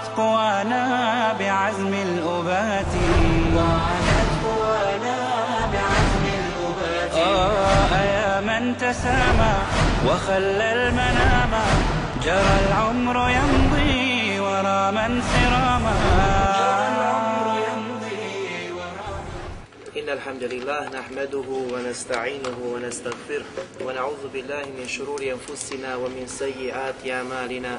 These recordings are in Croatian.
وعادت قوانا بعزم الأبات. وعادت قوانا بعزم الأبات. آه يا من تسامى وخلى المنام. جرى العمر يمضي ورا من سراما جرى العمر يمضي ورا إن الحمد لله نحمده ونستعينه ونستغفره ونعوذ بالله من شرور أنفسنا ومن سيئات أعمالنا.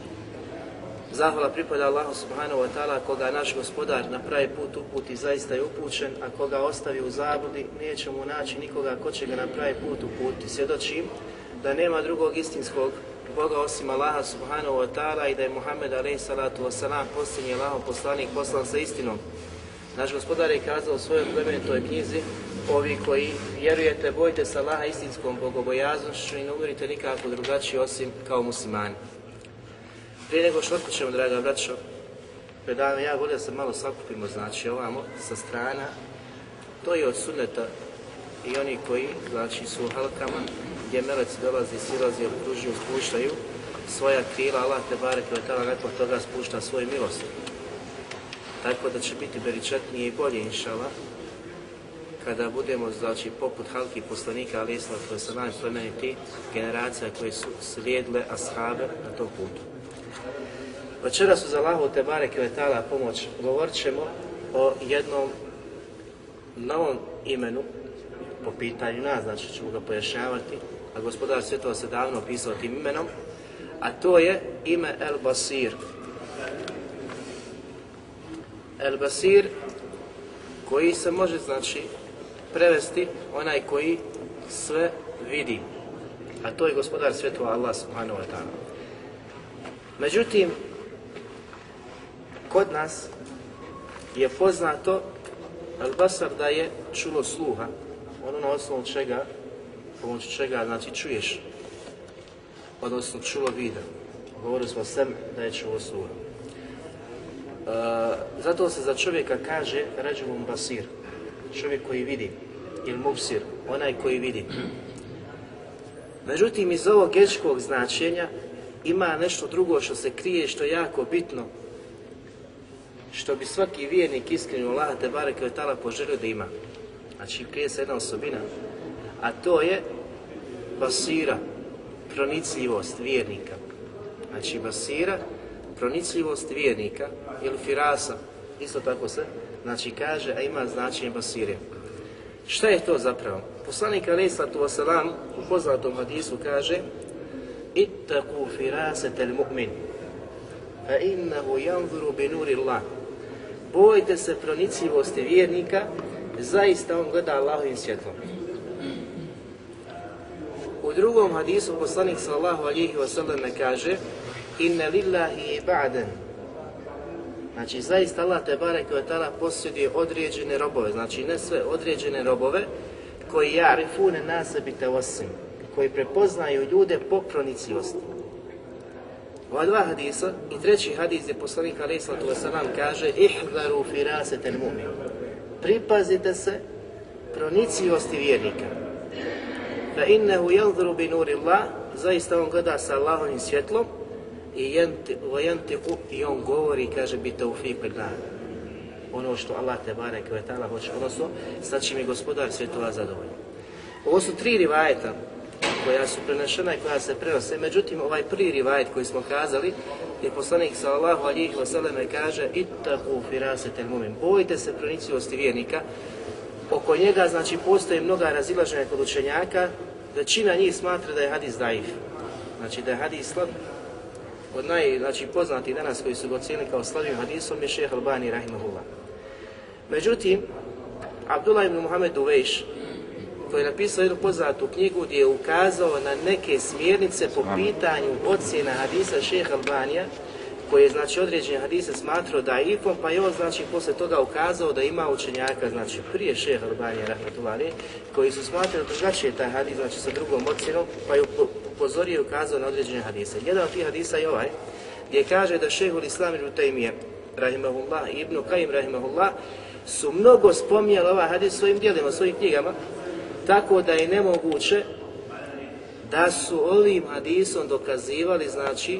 Zahvala pripada Allahu subhanahu wa ta'ala koga naš gospodar na pravi put uputi zaista je upućen, a koga ostavi u zabudi neće mu naći nikoga ko će ga na pravi put uputi. Svjedočim da nema drugog istinskog Boga osim Allaha subhanahu wa ta'ala i da je Muhammed alaih salatu wasalam posljednji Allahov poslanik poslan sa istinom. Naš gospodar je kazao u svojoj plemenitoj knjizi Ovi koji vjerujete, bojte se Allaha istinskom bogobojaznošću i ne umirite nikako drugačije osim kao muslimani. Prije nego što otpočemo, draga braćo, predavanje, ja volio se malo sakupimo, znači ovamo, sa strana, to je od sunneta i oni koji, znači, su u halkama, gdje meleci dolazi, silazi, okružuju, spuštaju svoja krila, Allah te barek i tala nakon toga spušta svoju milost. Tako da će biti beričetnije i bolje, inšala, kada budemo, znači, poput halki poslanika, ali islam, koje su najplemeniti generacija koje su slijedile ashabe na tom putu. Večeras uz Allahu te barek i ta'ala pomoć govorit ćemo o jednom novom imenu po pitanju nas, znači ćemo ga pojašnjavati, a gospodar svjetova se davno opisao tim imenom, a to je ime El Basir. El Basir koji se može znači prevesti onaj koji sve vidi, a to je gospodar svjetova Allah subhanahu wa ta'ala. Međutim, kod nas je poznato al-basar da je čulo sluha, ono na osnovu čega, pomoću čega, znači čuješ, odnosno čulo vida. Govorili smo sem da je čulo sluha. E, zato se za čovjeka kaže ređumum basir, čovjek koji vidi, ili mubsir, onaj koji vidi. Međutim, iz ovog gečkog značenja ima nešto drugo što se krije, što je jako bitno, što bi svaki vjernik iskreno Allah te barek i tala poželio da ima. Znači, krije se jedna osobina, a to je basira, pronicljivost vjernika. Znači, basira, pronicljivost vjernika, ili firasa, isto tako se, znači kaže, a ima značenje basire. Šta je to zapravo? Poslanik alaih sallatu wasalam u poznatom hadisu kaže Ittaku firasetel mu'min fa innahu yanzuru bi nuri Allah. Bojte se pronicljivosti vjernika, zaista on gleda Allahovim svjetlom. U drugom hadisu poslanik sallallahu alihi wasallam kaže Inna lillahi ibadan Znači, zaista Allah te barek i ta'ala posjeduje određene robove, znači ne sve, određene robove koji jarifune na sebi te osim, koji prepoznaju ljude po pronicljivosti. Ova dva hadisa i treći hadis je poslanik alaih sallatu wasalam kaže Ihdaru firasetel mumin. Pripazite se pronicljivosti vjernika. Fa innehu yanzuru bi nuri Allah, zaista on gleda sa Allahovim svjetlom i yantiqu i on govori kaže bi billah. Ono što Allah te barek ve taala hoće, odnosno sa čim je gospodar svjetova zadovoljan. Ovo su tri rivajeta koja su prenešena i koja se prenose. Međutim, ovaj prvi rivajet koji smo kazali, je poslanik sallallahu alihi wasallam kaže ittaku firasetel mumin. Bojte se pronicljivosti vjernika, oko njega znači postoji mnoga razilaženja kod učenjaka, većina njih smatra da je hadis daif. Znači da je hadis slab. Od naj, znači, poznati danas koji su ga ocijenili kao slabim hadisom je šeheh Albani rahimahullah. Međutim, Abdullah ibn Muhammed Uvejš, koji je napisao jednu poznatu knjigu gdje je ukazao na neke smjernice po pitanju ocjena hadisa šeha Albanija, koji je znači određene hadise smatrao da je pa je on znači posle toga ukazao da ima učenjaka, znači prije šeha Albanija rahmetullahi, koji su smatrali drugačije taj hadis, znači sa drugom ocjenom, pa je upozorio i ukazao na određene hadise. Jedan od tih hadisa je ovaj, gdje kaže da šehul Islam ibn Taymiye, rahimahullah, ibn Qaim, rahimahullah, su mnogo spominjali ovaj hadis svojim dijelima, svojim knjigama, tako da je nemoguće da su ovim hadisom dokazivali, znači,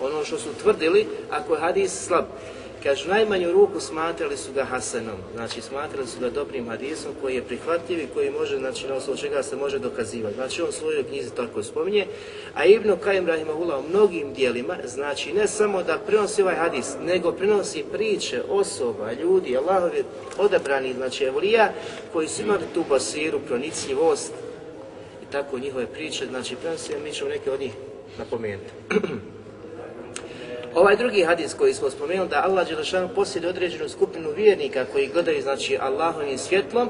ono što su tvrdili, ako je hadis slab. Kažu, najmanju ruku smatrali su ga Hasanom, znači smatrali su ga dobrim hadisom koji je prihvatljiv i koji može, znači na osnovu čega se može dokazivati. Znači on u svojoj knjizi tako spominje, a Ibnu Kajim Rahimahullah u mnogim dijelima, znači ne samo da prenosi ovaj hadis, nego prenosi priče osoba, ljudi, Allahovi odabrani, znači evlija, koji su imali tu basiru, pronicljivost i tako njihove priče, znači prenosi, mi ćemo neke od njih napomenuti. Ovaj drugi hadis koji smo spomenuli da Allah Đelešanu posjeduje određenu skupinu vjernika koji gledaju znači Allahovim svjetlom,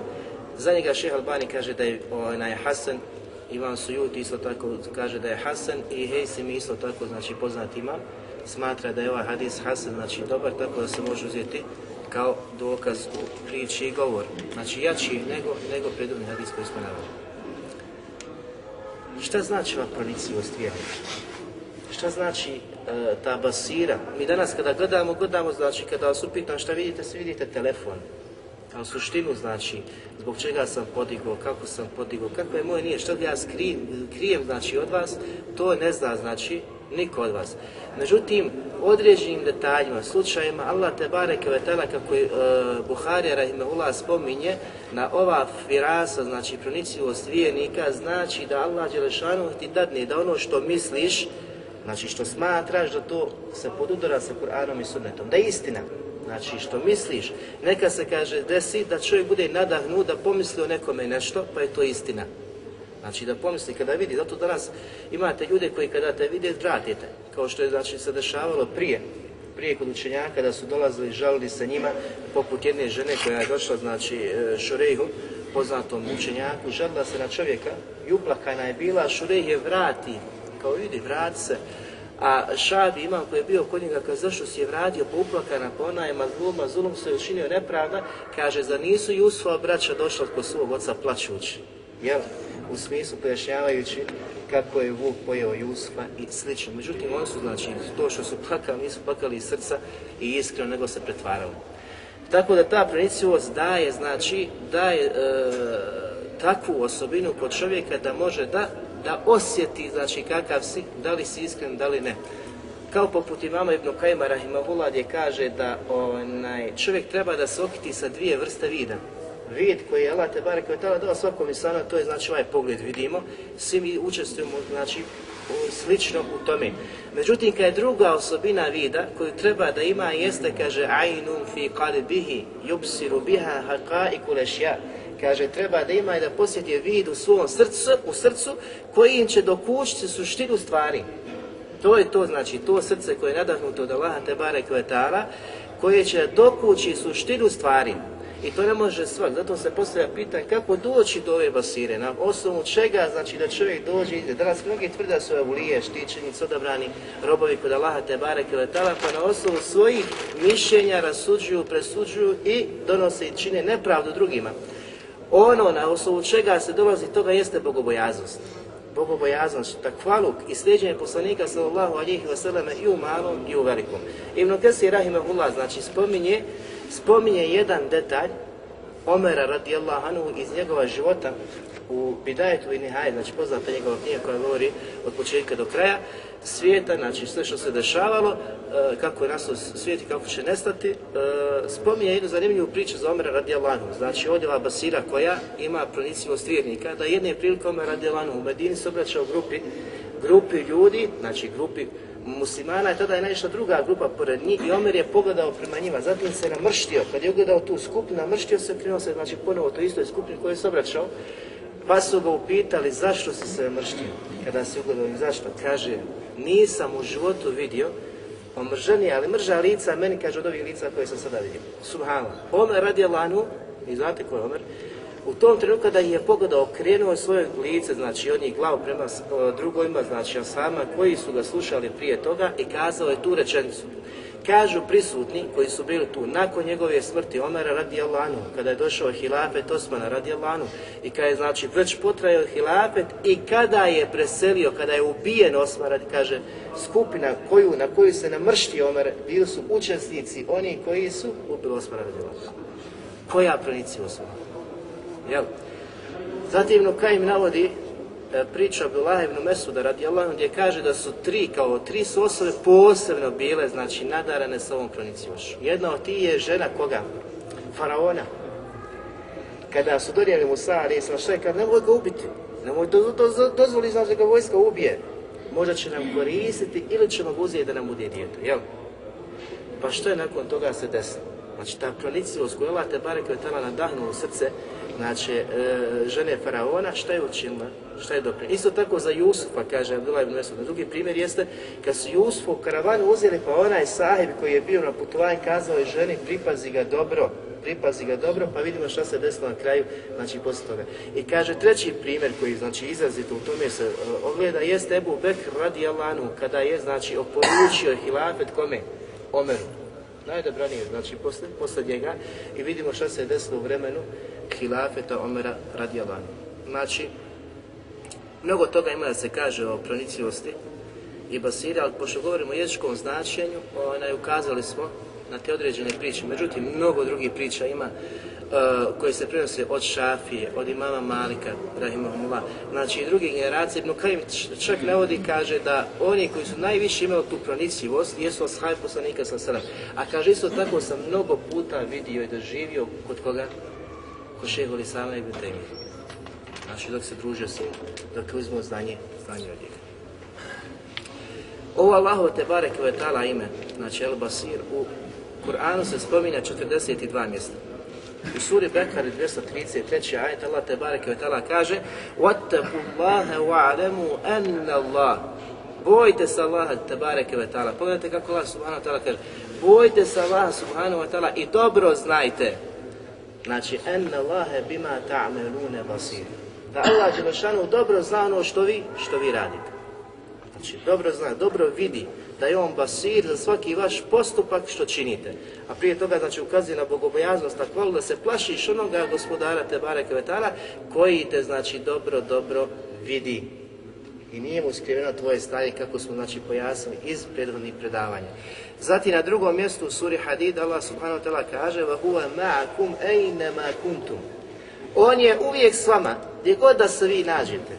za njega šeha Albani kaže da je onaj Hasan, Ivan Sujut isto tako kaže da je Hasan i Hejsim isto tako znači poznat imam, smatra da je ovaj hadis Hasan znači dobar tako da se može uzeti kao dokaz u priči i govor. Znači jači nego, nego preduvni hadis koji smo navali. Šta znači ova pronicivost vjernika? Šta znači e, ta basira? Mi danas kada gledamo, gledamo, znači kada vas upitam šta vidite, svi vidite telefon. A u suštinu znači, zbog čega sam podigao, kako sam podigao, kako je moje nije, što ja skrijem, krijem znači od vas, to ne zna znači niko od vas. Međutim, određenim detaljima, slučajima, Allah te bareke vetala kako je uh, Buharija rahimahullah spominje na ova firasa, znači pronicivost vijenika, znači da Allah Đelešanu ti dadne da ono što misliš, Znači što smatraš da to se podudara sa Kur'anom i Sunnetom, da je istina. Znači što misliš, neka se kaže desi da čovjek bude nadahnut da pomisli o nekome nešto, pa je to istina. Znači da pomisli kada vidi, zato danas imate ljude koji kada te vide vratite, kao što je znači se dešavalo prije, prije kod učenjaka da su dolazili, žalili se njima, poput jedne žene koja je došla, znači e, Šurejhu, poznatom učenjaku, žalila se na čovjeka i uplakana je bila, a Šurejh je vrati, kao vidi, vrati se. A Šabi imam koji je bio kod njega, kaže zašto si je vratio pa uplakana, pa ona je mazluma, zulum se učinio nepravda, kaže za nisu Jusufova braća došla kod svog oca plaćući. Jel? U smislu pojašnjavajući kako je Vuk pojeo Jusufa i slično. Međutim, oni su, znači, to što su plakali, nisu plakali iz srca i iskreno, nego se pretvarali. Tako da ta prenicivost daje, znači, daje e, takvu osobinu kod čovjeka da može da da osjeti znači kakav si, da li si iskren, da li ne. Kao poput imama Ibn Kajma Rahimahullah gdje kaže da onaj, čovjek treba da se okiti sa dvije vrste vida. Vid koji je Allah te barek koji je dao svakom insanu, to je znači ovaj pogled vidimo, svi mi učestvujemo znači slično u tome. Međutim, kad je druga osobina vida koju treba da ima jeste, kaže, ajnun fi qalbihi yubsiru biha haqa'iku lešja kaže treba da ima i da posjeti vid u svom srcu, u srcu koji im će dokućiti suštinu stvari. To je to, znači, to srce koje je nadahnuto od Allaha Tebare Kvetala, koje će dokući suštinu stvari. I to ne može svak, zato se postavlja pitanje kako doći do ove basire, na osnovu čega, znači da čovjek dođe, danas mnogi tvrde da su evlije, štićenici, odabrani robovi kod Allaha Tebare Kvetala, pa na osnovu svojih mišljenja rasuđuju, presuđuju i donose i čine nepravdu drugima ono na osnovu čega se dolazi toga jeste bogobojaznost. Bogobojaznost, takvaluk i sljeđenje poslanika sallallahu alihi wasallam i u malom i u velikom. Ibn Kesir rahimahullah znači spominje, spominje jedan detalj Omera radijallahu anhu iz njegova života u Bidajetu i Nihaj, znači poznata njegova knjiga koja govori od početka do kraja, svijeta, znači sve što se dešavalo, e, kako je nastao svijet i kako će nestati, e, spominje jednu zanimljivu priču za Omera radijalanu. Znači odjela Basira koja ima pronicivost vjernika, da jedne prilike Omer radijalanu u Medini se obraća u grupi, grupi ljudi, znači grupi muslimana je tada je naišla druga grupa pored njih i Omer je pogledao prema njima, zatim se namrštio, kad je ugledao tu skupinu, namrštio se, krenuo se, znači ponovo to istoj skupini koju je se obraćao, pa su ga upitali zašto si se namrštio, kada se ugledao i zašto, kaže, nisam u životu vidio omrženije, ali mrža lica, meni kaže od ovih lica koje sam sada vidio. Subhanallah. Omer radi Alanu, i znate ko je Omer, u tom trenutku kada je pogledao, okrenuo svoje lice, znači od njih glavu prema drugojima, znači Asama, koji su ga slušali prije toga i kazao je tu rečenicu. Kažu prisutni koji su bili tu nakon njegove smrti Omera radi Alanu, kada je došao hilafet Osmana radi Alanu i kada je znači već potrajao hilafet i kada je preselio, kada je ubijen Osman radi, kaže, skupina koju, na koju se namršti Omer, bili su učesnici oni koji su ubili Osmana radi. Koja pronici Osmana? Jel? Zatim Nukaim navodi priča Abdullah ibn Mesuda radijallahu gdje kaže da su tri, kao tri su osobe posebno bile, znači nadarane sa ovom proniciošom. Jedna od tih je žena koga? Faraona. Kada su donijeli Musa, ali šta je, kad nemoj ga ubiti, nemoj do, do, do, dozvoli znači da ga vojska ubije. Možda će nam koristiti ili ćemo ga uzeti da nam bude dijete, jel? Pa što je nakon toga se desilo? Znači ta pronicljivost koju Allah te barek tala nadahnuo u srce, znači e, žene faraona, šta je učinila? Šta je doprinjela? Isto tako za Jusufa, kaže Abdullah ibn Mesud. Drugi primjer jeste kad su Jusufu karavanu uzeli pa onaj sahib koji je bio na putovanju kazao je ženi pripazi ga dobro, pripazi ga dobro, pa vidimo šta se desilo na kraju, znači poslije toga. I kaže treći primjer koji znači izrazito u tome se uh, ogleda jeste Ebu Bekr radi Alanu kada je znači oporučio hilafet kome? Omeru. Najdobranije, znači posle, posle njega i vidimo šta se je desilo u vremenu hilafeta Omera radi Alanu. Znači, mnogo toga ima da se kaže o pronicljivosti i basiri, ali pošto govorimo o jezičkom značenju, onaj, ukazali smo na te određene priče. Međutim, mnogo drugih priča ima koje se prenose od Šafije, od imama Malika, rahimahumullah, znači i drugih generacija. Ibn Kajim čak navodi, kaže da oni koji su najviše imali tu pronicljivost jesu ashaj poslanika sa sram. A kaže isto tako sam mnogo puta vidio i doživio kod koga? Kod šeholi sama i Taymiyyah. Znači dok se družio s njim, dok je uzmao znanje, znanje od njega. Ovo Allahovo te barek ime, znači El Basir, u Kur'anu se spominja 42 mjesta. U suri Bekari 233. ajet Allah te barek ve tala kaže وَاتَّقُوا اللَّهَ وَعْلَمُوا أَنَّ اللَّهَ Bojte se Allaha te bareke ve ta'ala. Pogledajte kako Allah subhanahu wa ta'ala kaže. Bojte se Allaha subhanahu wa ta'ala i dobro znajte. Znači, en Allahe bima ta'melune basir. Da Allah Đelešanu dobro zna ono što vi, što vi radite. Znači, dobro zna, dobro vidi da je on basir za svaki vaš postupak što činite. A prije toga, znači, ukazuje na bogobojaznost, tako da se plašiš onoga gospodara te bareke vetara koji te, znači, dobro, dobro vidi. I nije mu skriveno tvoje stanje kako smo, znači, pojasnili iz prethodnih predavanja. Zatim na drugom mjestu u suri Hadid Allah subhanahu wa ta'ala kaže وَهُوَ مَعَكُمْ أَيْنَمَا كُنْتُمْ On je uvijek s vama, gdje god da se vi nađete.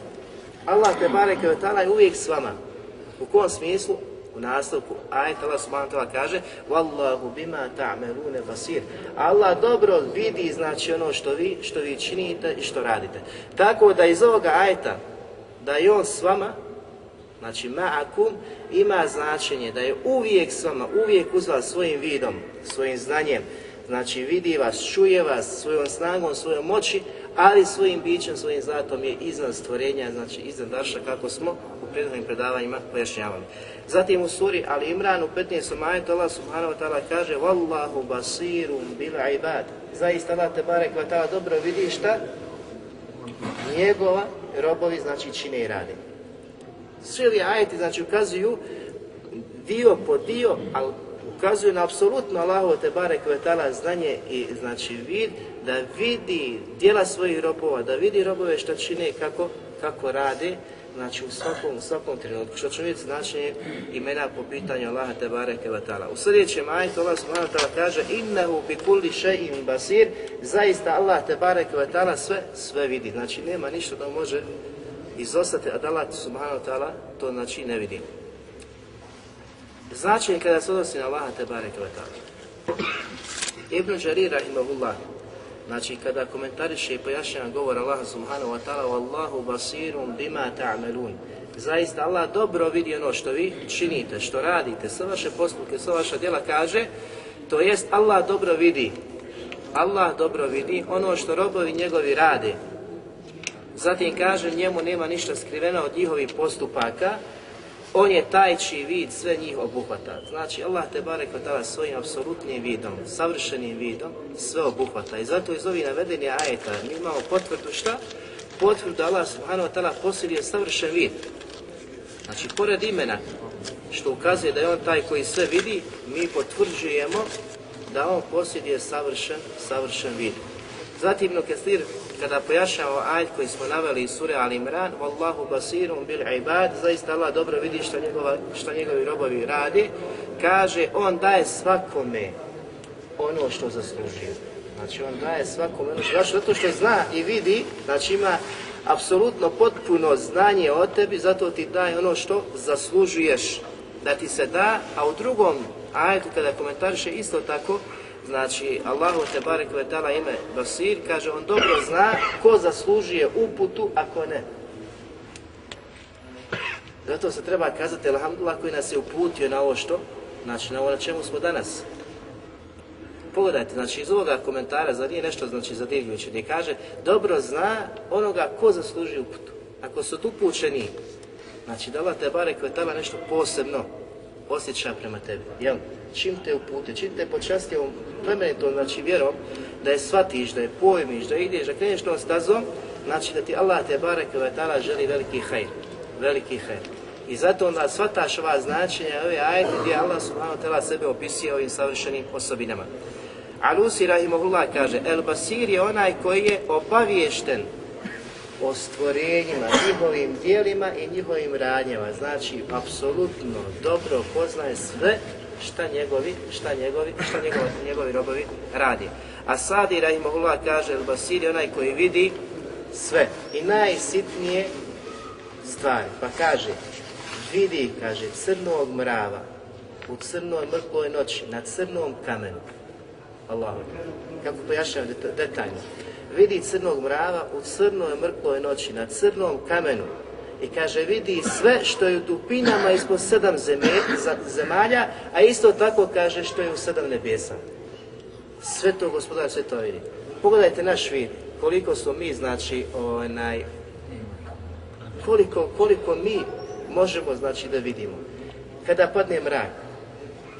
Allah te bareke ve ta'ala je uvijek s vama. U kom smislu? Nastavku ajet Allah subhanahu wa kaže Wallahu bima ta'melune basir. Allah dobro vidi znači ono što vi, što vi činite i što radite. Tako da iz ovoga ajeta da je on s vama, znači ma'akum, ima značenje da je uvijek s vama, uvijek uz vas svojim vidom, svojim znanjem, znači vidi vas, čuje vas svojom snagom, svojom moći, ali svojim bićem, svojim zatom je iznad stvorenja, znači iznad daša kako smo u prethodnim predavanjima pojašnjavali. Zatim u suri Ali Imran u 15. majetu Allah subhanahu wa ta'ala kaže Wallahu basirum bil ibad. Zaista Allah te barek wa ta'ala dobro vidi šta? Njegova robovi znači čine i rade. Svi ovi ajeti znači ukazuju dio po dio, ali ukazuju na apsolutno Allahovo te barek ve ta'ala znanje i znači vid da vidi djela svojih robova, da vidi robove što čine kako, kako rade, znači u svakom, u svakom trenutku. Što ćemo vidjeti značenje imena po pitanju Allaha te ta'ala. U sljedećem ajetu Allah subhanahu wa kaže innahu bi kulli shay'in basir, zaista Allah te ta'ala sve, sve vidi. Znači nema ništa da može izostati, a da Allah subhanahu wa ta'ala to znači ne vidi. Značenje kada se odnosi na Allaha te ta'ala. Ibn Đarir rahimahullah Znači, kada komentariše i pojašnjava govor Allaha subhanahu wa ta'ala Wallahu basirum bima ta'melun Zaista Allah dobro vidi ono što vi činite, što radite, sve vaše postupke, sve vaša djela kaže To jest Allah dobro vidi. Allah dobro vidi ono što robovi njegovi rade. Zatim kaže njemu nema ništa skriveno od njihovih postupaka on je taj čiji vid sve njih obuhvata. Znači Allah te barek tada svojim apsolutnim vidom, savršenim vidom sve obuhvata. I zato iz ovih navedeni ajeta mi imamo potvrdu šta? Potvrdu Allah subhanahu wa ta'ala posjeduje savršen vid. Znači pored imena što ukazuje da je on taj koji sve vidi, mi potvrđujemo da on posjeduje savršen, savršen vid. Zatim Ibn Kesir kada pojašnjava ajd koji smo naveli iz sure Al Imran, Wallahu basirum bil ibad, zaista Allah dobro vidi što, njegova, što njegovi robovi radi, kaže, on daje svakome ono što zaslužuje. Znači, on daje svakome ono što zato što zna i vidi, znači ima apsolutno potpuno znanje o tebi, zato ti daje ono što zaslužuješ da ti se da, a u drugom ajetu kada komentariše isto tako, znači Allahu te barek ve ta'ala ime Basir, kaže on dobro zna ko zaslužuje uputu, ako ne. Zato se treba kazati Alhamdulillah koji nas je uputio na ovo što, znači na ovo na čemu smo danas. Pogledajte, znači iz ovoga komentara, za nije nešto znači zadivljujuće, gdje kaže dobro zna onoga ko zaslužuje uputu. Ako su tu upućeni, znači da Allah te barek ve ta'ala nešto posebno osjeća prema tebi, jel? Čim te upute, čim te počasti ovom plemenitom, znači vjerom, da je shvatiš, da je pojmiš, da ideš, da kreneš tom stazom, znači da ti Allah te barek ta'ala želi veliki hajr, veliki hajr. I zato onda shvataš ova značenja, ove ajete gdje Allah subhanahu ta'ala sebe opisuje ovim savršenim osobinama. Alusi Rahimahullah kaže, El Basir je onaj koji je obaviješten o stvorenjima, njihovim dijelima i njihovim radnjama. Znači, apsolutno dobro poznaje sve šta njegovi, šta njegovi, šta njegovi, njegovi robovi radi. A Sadi Rahimahullah kaže, El Basir je onaj koji vidi sve i najsitnije stvari. Pa kaže, vidi, kaže, crnog mrava u crnoj mrkloj noći, na crnom kamenu. Allahu Kako pojašnjam detaljno. Vidi crnog mrava u crnoj mrkloj noći, na crnom kamenu, i kaže vidi sve što je u dupinama ispod sedam zemalja, a isto tako kaže što je u sedam nebesa. Sve to gospodar sve to vidi. Pogledajte naš vid, koliko smo mi, znači, onaj, koliko, koliko mi možemo, znači, da vidimo. Kada padne mrak,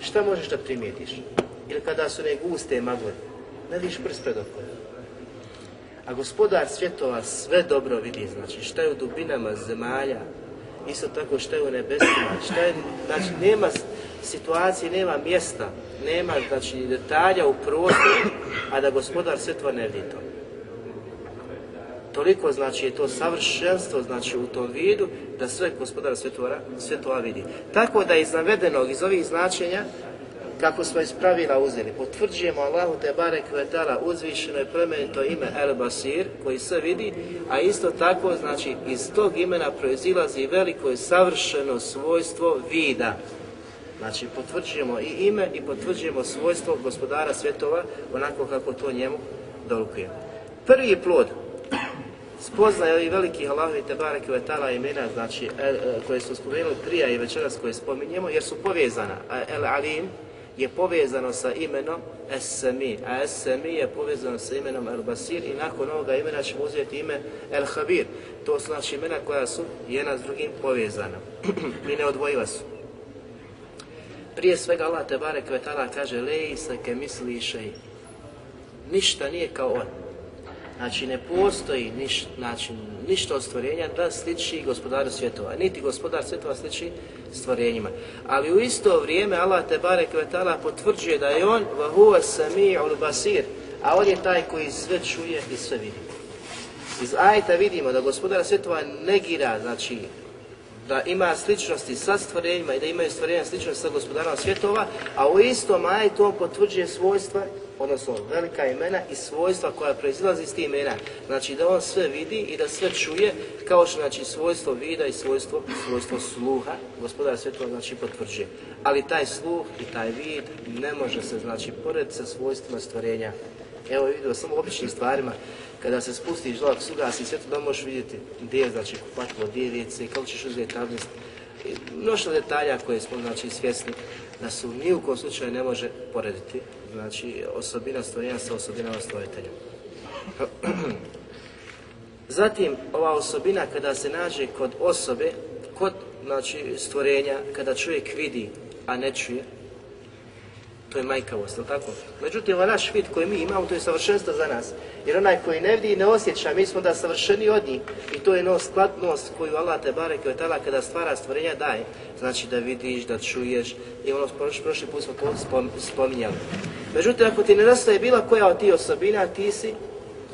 šta možeš da primijetiš? Ili kada su ne guste magle, ne vidiš prst pred okom. A gospodar svjetova sve dobro vidi, znači šta je u dubinama zemalja, isto tako šta je u nebesima, šta je, znači nema situacije, nema mjesta, nema znači detalja u prostoru, a da gospodar svjetova ne vidi to. Toliko znači je to savršenstvo znači u tom vidu da sve gospodar svjetova, svjetova vidi. Tako da iz navedenog, iz ovih značenja, kako smo iz pravila uzeli. Potvrđujemo Allahu te barek vetala uzvišeno i plemenito ime El Basir koji se vidi, a isto tako znači iz tog imena proizilazi veliko i savršeno svojstvo vida. Znači potvrđujemo i ime i potvrđujemo svojstvo gospodara svjetova onako kako to njemu dolukuje. Prvi plod spoznaje ovih velikih Allahovi te barek imena, znači e, e, koje su spomenuli prije i večeras koje spominjemo, jer su povezana. El Alim, je povezano sa imenom Es-Sami, a Es-Sami je povezano sa imenom El-Basir i nakon ovoga imena ćemo uzeti ime El-Habir. To su znači imena koja su jedna s drugim povezana i neodvojiva su. Prije svega Allah te barek vetala kaže Lej se ke misli. Ništa nije kao on. Znači ne postoji niš, znači, ništa od stvorenja da sliči gospodaru svjetova. Niti gospodar svjetova sliči stvorenjima. Ali u isto vrijeme Allah te barek vetala potvrđuje da je on vahuva sami'ul basir, a on je taj koji sve čuje i sve vidi. Iz ajta vidimo da gospodar svjetova negira, znači da ima sličnosti sa stvorenjima i da imaju stvorenja sličnosti sa gospodarom svjetova, a u istom ajtu on potvrđuje svojstva odnosno velika imena i svojstva koja proizilazi iz tih imena. Znači da on sve vidi i da sve čuje, kao što znači svojstvo vida i svojstvo, svojstvo sluha, gospodar to znači potvrđuje. Ali taj sluh i taj vid ne može se znači pored sa svojstvima stvorenja Evo vidio samo običnim stvarima, kada se spustiš zlak, sugasi sve to da možeš vidjeti gdje je znači kupatilo, gdje je WC, kako ćeš uzeti tablice. Mnoštvo detalja koje smo znači svjesni da ni u kom slučaju ne može porediti. Znači osobina stvorenja sa osobinama stvoritelja. Zatim, ova osobina kada se nađe kod osobe, kod znači, stvorenja, kada čovjek vidi, a ne čuje, to je majkavost, je tako? Međutim, ovaj naš vid koji mi imamo, to je savršenstvo za nas. Jer onaj koji ne vidi i ne osjeća, mi smo da savršeni od njih. I to je nos, skladnost koju Allah te barek je tala kada stvara stvorenja daje. Znači da vidiš, da čuješ. I ono prošli put smo to spominjali. Međutim, ako ti nedostaje bila koja od tih osobina, ti si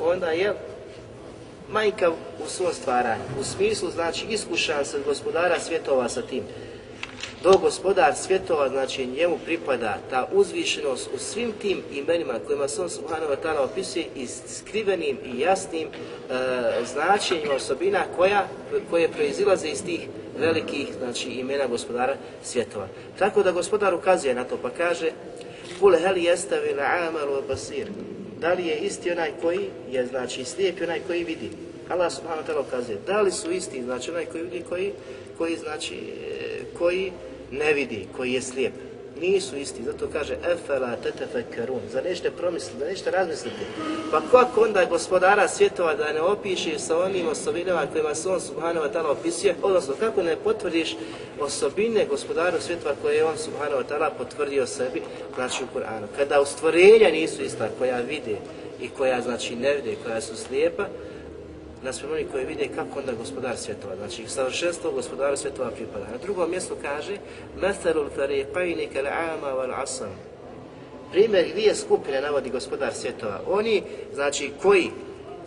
onda je majka u svom stvaranju. U smislu, znači, iskušan se gospodara svjetova sa tim. Do gospodar svjetova, znači njemu pripada ta uzvišenost u svim tim imenima kojima se on subhanahu wa ta'ala opisuje i skrivenim i jasnim e, značenjima osobina koja, koje proizilaze iz tih velikih znači, imena gospodara svjetova. Tako da gospodar ukazuje na to pa kaže Kul hel jestavi amalu basir. Da li je isti onaj koji je znači slijep onaj koji vidi? Allah subhanahu wa ta'ala ukazuje. Da li su isti, znači onaj koji vidi, koji, koji znači, koji ne vidi, koji je slijep. Nisu isti, zato kaže efela tetefekerun, za nešto promisliti, za nešto razmisliti. Pa kako onda gospodara svjetova da ne opiše sa onim osobinama kojima se on subhanahu wa opisuje, odnosno kako ne potvrdiš osobine gospodaru svjetova koje je on subhanahu wa ta'ala potvrdio sebi, znači u Kur'anu. Kada u stvorenja nisu ista koja vide i koja znači ne vide, koja su slijepa, naspram oni koji vide kako onda gospodar svjetova. Znači, savršenstvo gospodara svjetova pripada. Na drugom mjestu kaže Methalul fariqajni kal ama wal asam. Primjer dvije skupine navodi gospodar svjetova. Oni, znači, koji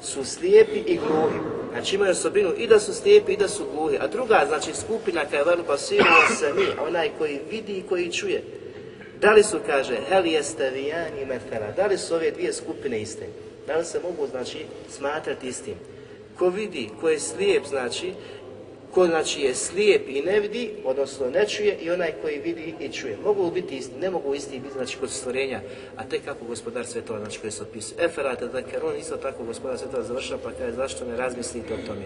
su slijepi i gluhi. Znači imaju osobinu i da su slijepi i da su gluhi. A druga, znači skupina kada je velu basiru se mi, onaj koji vidi i koji čuje. Da li su, kaže, hel jeste vijani da li su ove dvije skupine iste? Da li se mogu, znači, smatrati istim? Ko vidi, ko je slijep, znači, ko znači je slijep i ne vidi, odnosno ne čuje, i onaj koji vidi i čuje. Mogu biti isti, ne mogu isti biti, znači, kod stvorenja, a tek kako gospodar svetova, znači, koji se opisuje. Eferate, dakle, on isto tako gospodar svetova završava, pa kaže, zašto ne razmislite o tome?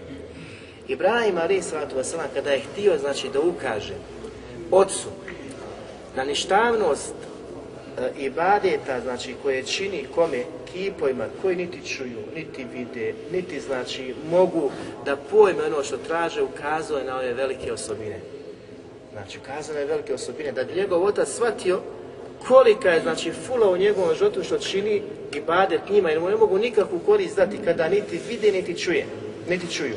Ibrahim, ali sallatu wasalam, kada je htio, znači, da ukaže ocu na ništavnost ibadeta, znači, koje čini kome kipovima koji niti čuju, niti vide, niti znači mogu da pojme ono što traže, ukazao je na ove velike osobine. Znači, ukazao je velike osobine, da bi njegov otac shvatio kolika je znači fula u njegovom životu što čini i badet njima, jer mu ne mogu nikakvu korist dati kada niti vide, niti čuje, niti čuju.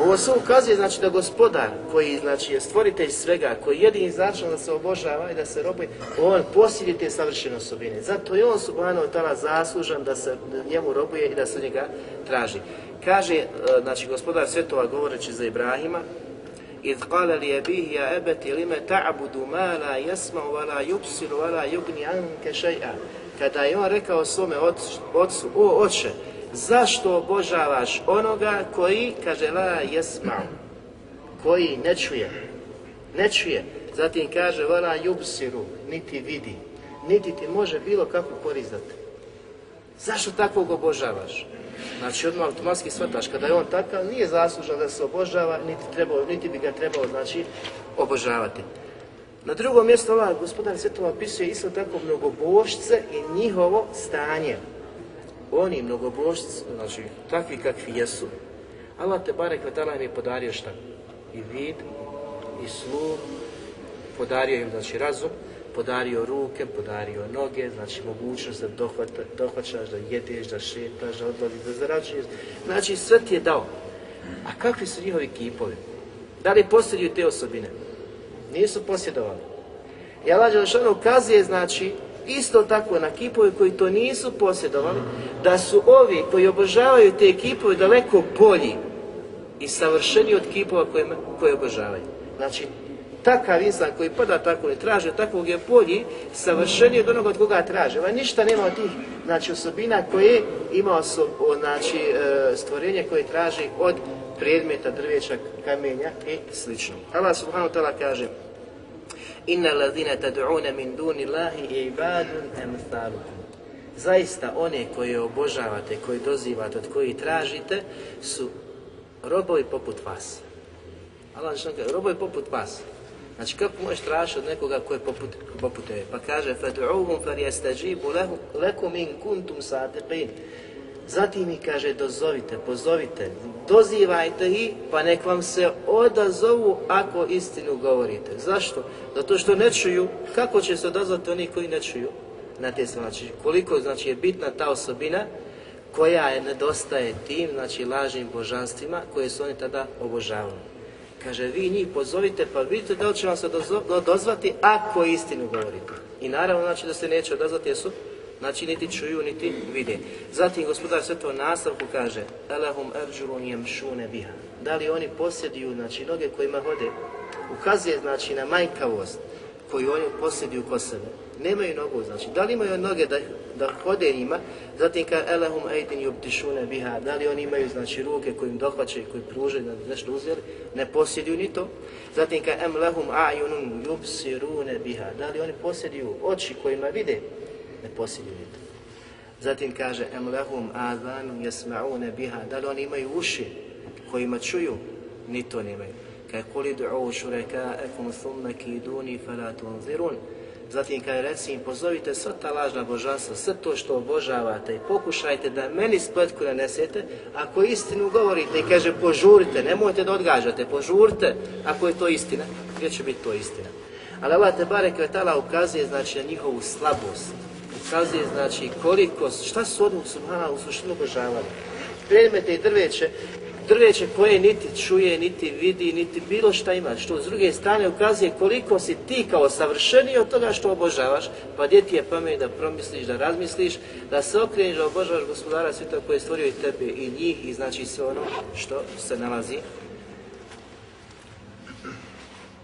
Ovo sve ukazuje znači da gospodar koji znači je stvoritelj svega, koji je jedini znači da se obožava i da se robuje, on posjeduje te savršene osobine. Zato je on subhanahu ta'ala zaslužan da se njemu robuje i da se njega traži. Kaže, e, znači gospodar svjetova govoreći za Ibrahima, إذ قال لأبيه يا أبت لم تعبد ما لا يسمع ولا يبصر ولا يغني عنك شيئا kada je on rekao svome ocu, o oče, zašto obožavaš onoga koji, kaže la jesma'u, koji ne čuje, ne čuje, zatim kaže vala jubsiru, niti vidi, niti ti može bilo kako korizati. Zašto takvog obožavaš? Znači odmah automatski shvataš, kada je on takav, nije zaslužan da se obožava, niti, trebao, niti bi ga trebalo znači, obožavati. Na drugom mjestu ova gospodar svjetova opisuje isto tako mnogobošce i njihovo stanje oni mnogobožci, znači takvi kakvi jesu, Allah te barek vetala im je podario šta? I vid, i sluh, podario im znači razum, podario ruke, podario noge, znači mogućnost da dohvaćaš, da jedeš, da šetaš, da odlaziš, da zarađuješ. Znači sve ti je dao. A kakvi su njihovi kipovi? Da li posjeduju te osobine? Nisu posjedovali. I Allah Đelešanu ukazuje, znači, isto tako na kipove koji to nisu posjedovali, da su ovi koji obožavaju te kipove daleko bolji i savršeni od kipova koje, koje obožavaju. Znači, takav insan koji pada tako i traže, takvog je bolji, savršeniji od onoga od koga traže. Ovaj ništa nema od tih znači, osobina koje ima osob, znači, e, stvorenje koje traži od predmeta, drveća, kamenja i slično. Allah subhanahu ta'ala kaže Inna ladina tad'una min duni Allahi ibadun emthalukum. zaista one koje obožavate, koji dozivate, od koji tražite, su robovi poput vas. Allah kaže, robovi poput vas. Znači kako možeš tražiti od nekoga koji je poput, poput tebe? Pa kaže, فَدْعُوهُمْ فَرْيَسْتَجِيبُ لَكُمْ إِنْ كُنْتُمْ صَادِقِينَ Zatim mi kaže, dozovite, pozovite, dozivajte ih, pa nek vam se odazovu ako istinu govorite. Zašto? Zato što ne čuju, kako će se odazvati oni koji ne čuju? Na te znači, koliko znači, je bitna ta osobina koja je nedostaje tim, znači lažnim božanstvima koje su oni tada obožavali. Kaže, vi njih pozovite pa vidite da li će vam se dozvati ako istinu govorite. I naravno znači da se neće odazvati jer su Znači niti čuju, niti vide. Zatim gospodar sve to nastavku kaže Elahum erđurun jemšune biha. Da li oni posjeduju, znači noge kojima hode, ukazuje znači na manjkavost koju oni posjeduju kod sebe. Nemaju nogu, znači da li imaju noge da, da hode njima, zatim kaže elahum ejdin jubdišune biha, da li oni imaju znači ruke koji im dohvaćaju, koji pružaju da nešto uzeli, ne posjeduju ni to. Zatim kaže em lahum ajunun jubsirune biha, da li oni posjeduju oči kojima vide, ne posjeduju. Zatim kaže em lahum adhanun yasma'una biha, da li oni imaju uši kojima čuju, ni to nemaju. Kaj kuli du'u šureka'akum thumme kiduni fala tunzirun. Zatim kaj reci im pozovite sva ta lažna božanstva, sve to što obožavate i pokušajte da meni spletku nanesete, ako istinu govorite i kaže požurite, nemojte da odgađate, požurite ako je to istina, gdje će biti to istina. Ali Allah te bare kvetala ukazuje znači na njihovu slabost, ukazuje znači koliko, šta su oni subhana u suštinu obožavali. Predmete i drveće drveće koje niti čuje, niti vidi, niti bilo šta ima, što s druge strane ukazuje koliko si ti kao savršeniji od toga što obožavaš, pa gdje ti je pamet da promisliš, da razmisliš, da se okreniš, da obožavaš gospodara svita koji je stvorio i tebe i njih i znači sve ono što se nalazi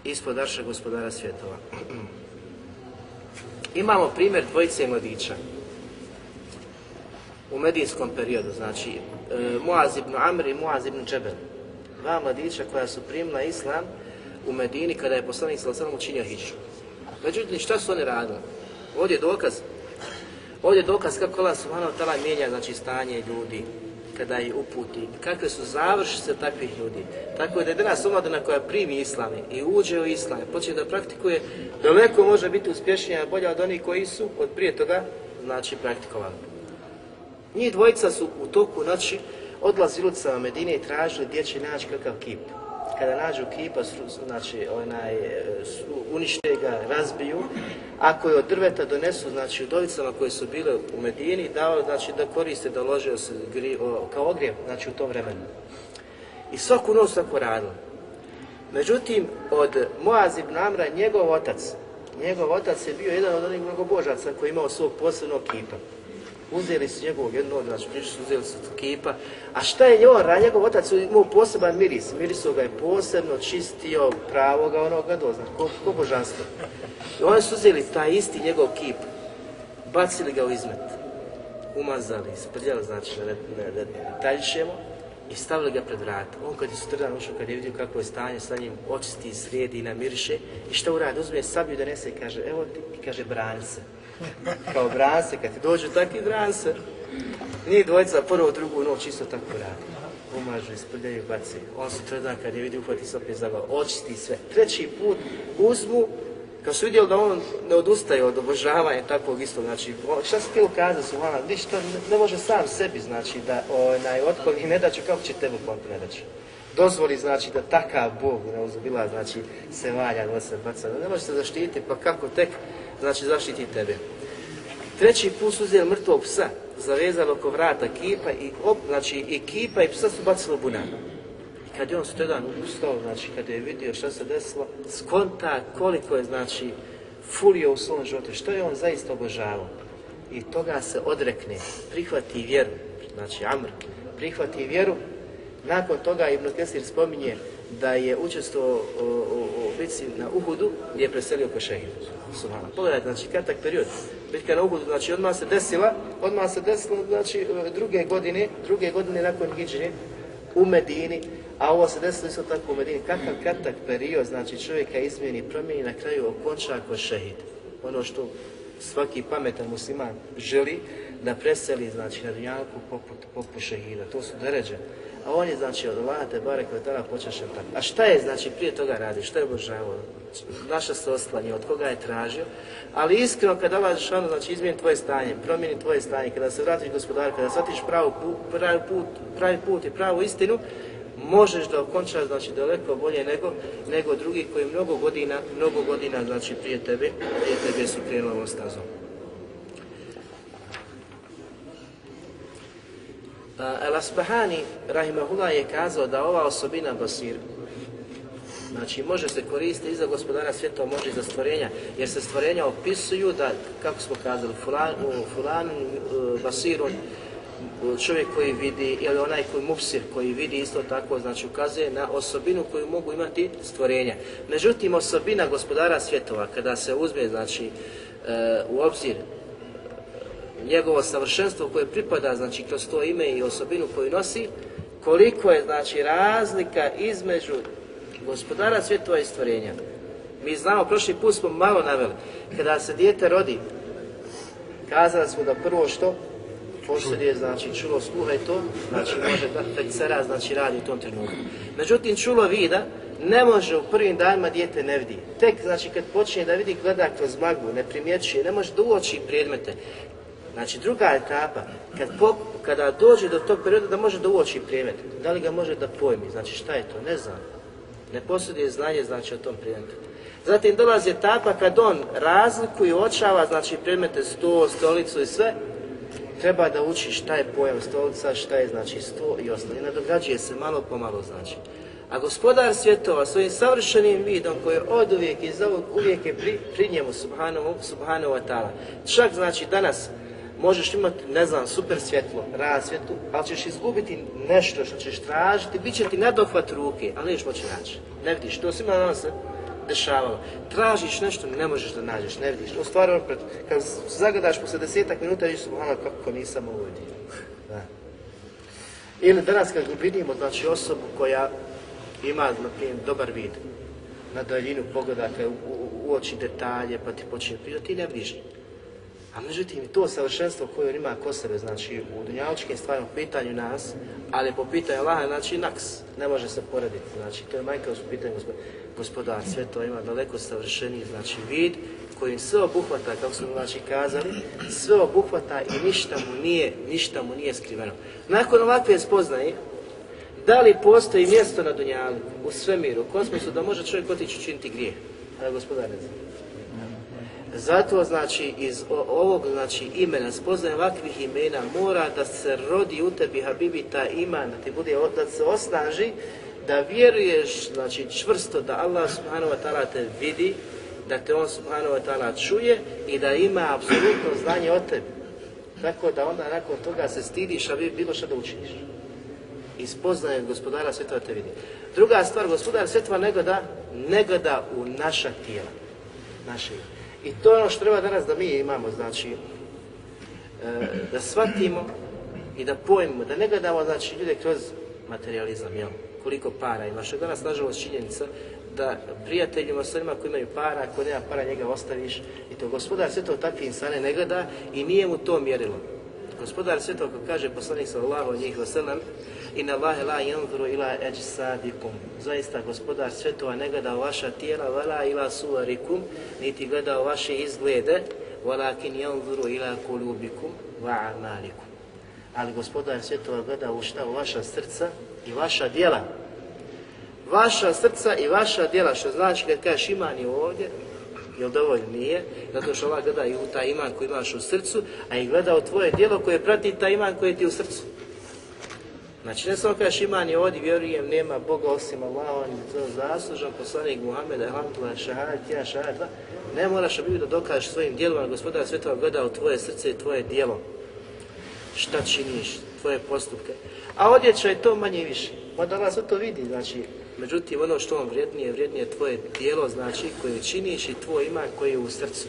ispod arša gospodara svjetova. Imamo primjer dvojice mladića u medijinskom periodu, znači e, Muaz ibn Amr i Muaz ibn Džebel. Dva mladića koja su primila islam u Medini kada je poslanik sallallahu učinio hiđu. Međutim, šta su oni radili? Ovdje je dokaz. Ovdje je dokaz kako Allah subhanahu ta'ala mijenja znači, stanje ljudi kada ih uputi, kakve su završice takvih ljudi. Tako da je danas omladina koja primi islam i uđe u islam, počne da praktikuje, daleko može biti uspješnija, bolja od onih koji su od prije toga, znači praktikovali. Njih dvojica su u toku noći odlazili ulicama Medine i tražili gdje će naći kakav kip. Kada nađu kipa, znači, onaj, unište ga, razbiju. Ako je od drveta donesu, znači, udovicama koje su bile u Medini, dao, znači, da koriste, da lože se gri, o, kao ogrijev, znači, u tom vremenu. I svaku noć tako radili. Međutim, od Moaz ibn Amra, njegov otac, njegov otac je bio jedan od onih mnogobožaca koji je imao svog posebnog kipa uzeli su njegovog jednog, znači uzeli su kipa. A šta je on, njegov otac imao poseban miris, miriso ga je posebno čistio pravoga onoga dozna, ko, ko božanstvo. I oni su uzeli taj isti njegov kip, bacili ga u izmet, umazali, sprljali, znači ne, ne, ne i stavili ga pred vrata. On kad je sutradan ušao, kad je vidio kako je stanje sa njim, očisti, sredi, namiriše i šta uradi, uzme sablju da nese i kaže, evo ti, i kaže, brani se kao branse, kad ti dođu takvi branse, njih dvojica prvo, drugu noć isto tako radi. Umažu, isprljaju, baci. On su tredan kad je vidio uhvati se opet zabav, očisti sve. Treći put uzmu, kad su vidjeli da on ne odustaje od obožavanja takvog istog, znači, šta si ti ukazao su, ona, ništa, ne, ne, može sam sebi, znači, da onaj otkloni ne daću, kako će tebu kontu ne. Dozvoli, znači, da takav Bog, ne uzubila, znači, se valja, da se baca, ne može se zaštiti, pa kako tek znači zaštiti tebe. Treći put su uzeli mrtvog psa, zavezali oko vrata kipa i op, znači i kipa i psa su bacili u bunar. I kad je on sutradan ustao, znači kad je vidio šta se desilo, skonta koliko je znači fulio u svom životu, što je on zaista obožavao. I toga se odrekne, prihvati vjeru, znači Amr, prihvati vjeru. Nakon toga Ibn Kesir spominje da je učestvovao u, u, u bitci na Uhudu gdje je preselio ko šehid. Pogledajte, znači kratak period. Bitka na Uhudu, znači odmah se desila, odmah se desilo, znači druge godine, druge godine nakon Hidžine u Medini, a ovo se desilo isto tako u Medini. Kakav kratak period, znači čovjeka izmijeni, promijeni, na kraju okonča ko šehid. Ono što svaki pametan musliman želi, da preseli, znači, na poput, poput šehida. To su deređe. On je, znači, od Allaha te barek tada počešen tako. A šta je, znači, prije toga radi? Šta je obožavao? Naša se oslanje, od koga je tražio? Ali iskreno, kada Allah Žešanu, znači, izmijeni tvoje stanje, promijeni tvoje stanje, kada se vratiš gospodar, kada shvatiš pravi put, pravi put, pravi put i pravu istinu, možeš da okončaš znači daleko bolje nego nego drugi koji mnogo godina, mnogo godina znači prije tebe, prije tebe su krenuli ovom stazom. El Asbahani, rahimahullah, je kazao da ova osobina Basir, znači može se koristiti i za gospodara svijeta, može i za stvorenja, jer se stvorenja opisuju da, kako smo kazali, fulan, fulan Basirun, čovjek koji vidi ili onaj koji mupsir koji vidi isto tako znači ukazuje na osobinu koju mogu imati stvorenja. Međutim osobina gospodara svjetova kada se uzme znači e, u obzir njegovo savršenstvo koje pripada znači kroz to ime i osobinu koju nosi koliko je znači razlika između gospodara svjetova i stvorenja. Mi znamo, prošli put smo malo naveli, kada se dijete rodi, kazali smo da prvo što posjeduje, znači čulo sluha i to, znači može da fekcera, znači radi u tom trenutku. Međutim, čulo vida ne može u prvim danima dijete ne vidi. Tek, znači, kad počinje da vidi, gleda kroz maglu, ne primjećuje, ne može da uoči predmete. Znači, druga etapa, kad po, kada dođe do tog perioda da može da uoči predmet, da li ga može da pojmi, znači šta je to, ne znam. Ne posjeduje znanje, znači, o tom predmetu. Zatim dolazi etapa kad on razlikuje očava, znači, predmete sto, stolicu i sve, treba da uči šta je pojam stolica, šta je znači sto i ostalo. I nadograđuje se malo po malo znači. A gospodar svjetova svojim savršenim vidom koji je od uvijek i za uvijek je pri, pri njemu subhanahu, subhanahu wa. Čak znači danas možeš imati, ne znam, super svjetlo, rasvjetu, ali ćeš izgubiti nešto što ćeš tražiti, bit će ti nadohvat ruke, ali nećeš moći naći. Ne vidiš, to svima danas dešavalo. Tražiš nešto, ne možeš da nađeš, ne vidiš. U stvari, on, kad zagadaš posle desetak minuta, vidiš subhano kako nisam ovo vidio. Da. Ili danas kad vidimo, znači, osobu koja ima, na primjer, dobar vid, na daljinu pogledate, u, u, uoči detalje, pa ti počinje pričati, ti ne vidiš. A međutim, to savršenstvo koje on ima ko sebe, znači u dunjaličkim stvarima, po pitanju nas, ali po pitanju Allaha, znači naks, ne može se porediti. Znači, to je majka u pitanju gospodar sve to ima daleko savršeniji znači vid kojim sve obuhvata, kako smo znači kazali, sve obuhvata i ništa mu nije, ništa mu nije skriveno. Nakon ovakve spoznaje, da li postoji mjesto na Dunjalu, u svemiru, u kosmosu, da može čovjek otići učiniti grijeh? A gospodar ne zna. Zato znači iz ovog znači imena, spoznaje ovakvih imena mora da se rodi u tebi Habibi ta iman, da ti bude da se osnaži da vjeruješ znači čvrsto da Allah subhanahu wa ta'ala te vidi, da te on subhanahu wa ta'ala čuje i da ima apsolutno znanje o tebi. Tako da onda nakon toga se stidiš, a bilo što da učiniš. I spoznaje gospodara svjetova te vidi. Druga stvar, gospodar svjetova ne gleda, ne gleda u naša tijela. Naše. I to je ono što treba danas da mi imamo, znači, e, da shvatimo i da pojmimo, da ne gledamo, znači, ljude kroz materializam, jel? koliko para ima. Što je danas, nažalost, činjenica da prijateljima, s onima koji imaju para, ako nema para, njega ostaviš. I to gospodar sve to takve insane ne gleda i nije mu to mjerilo. Gospodar sve to, kako kaže poslanik sallallahu njih wasallam, Inna Allahe la yanzuru ila ajsadikum. Zaista gospodar svetova ne gleda vaša tijela, vala ila suvarikum, niti gleda vaše izglede, walakin yanzuru ila kulubikum wa amalikum. Ali gospodar svetova gleda u šta u vaša srca i vaša djela. Vaša srca i vaša djela, što znači kad kažeš iman je ovdje, jel dovoljno nije, zato što Allah gleda i u taj iman koji imaš u srcu, a i gleda u tvoje djelo koje prati taj iman koji ti u srcu. Znači ne samo kažeš iman je ovdje, vjerujem, nema Boga osim Allah, on je to zaslužan, poslanik Muhammed, alhamdulillah, šahad, ja šahad, ne moraš biti da dokažeš svojim djelom, gospodar svetova gleda u tvoje srce i tvoje djelo. Šta činiš, tvoje postupke. A odjeća je to manje i više. Mada Allah sve to vidi, znači, međutim ono što on vrijednije, vrijednije tvoje dijelo, znači, koje činiš i tvoj ima koji je u srcu.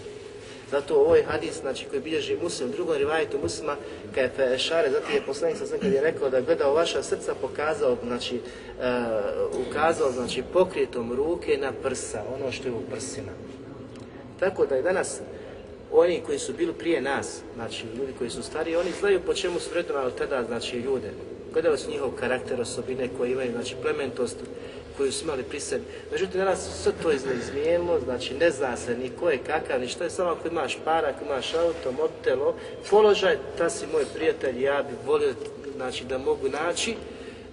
Zato ovaj hadis, znači, koji bilježi muslim, u drugom rivajetu muslima, kada je Fešare, zato je poslanik sa kad je rekao da gleda u vaša srca, pokazao, znači, uh, ukazao, znači, pokrijetom ruke na prsa, ono što je u prsima. Tako da je danas oni koji su bili prije nas, znači ljudi koji su stariji, oni znaju po čemu su vrednovali tada, znači ljude. Gledali su njihov karakter, osobine koje imaju, znači plementost koju su imali pri sebi. Međutim, danas sve to izmijenilo, znači ne zna se ni ko je kakav, ni što je, samo ako imaš para, ako imaš auto, motelo, položaj, ta si moj prijatelj, ja bi volio znači, da mogu naći